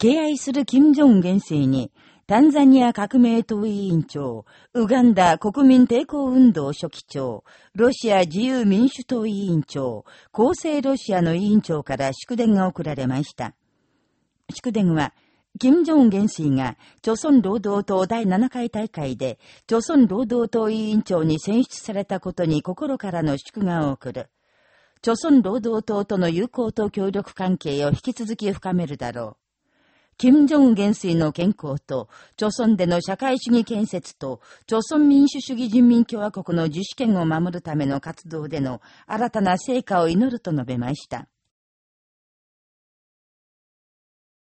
敬愛する金正恩元帥に、タンザニア革命党委員長、ウガンダ国民抵抗運動書記長、ロシア自由民主党委員長、公正ロシアの委員長から祝電が送られました。祝電は、金正恩元帥が、朝鮮労働党第7回大会で、朝鮮労働党委員長に選出されたことに心からの祝賀を送る。朝鮮労働党との友好と協力関係を引き続き深めるだろう。金正恩元帥の健康と、朝鮮での社会主義建設と、朝鮮民主主義人民共和国の自主権を守るための活動での新たな成果を祈ると述べました。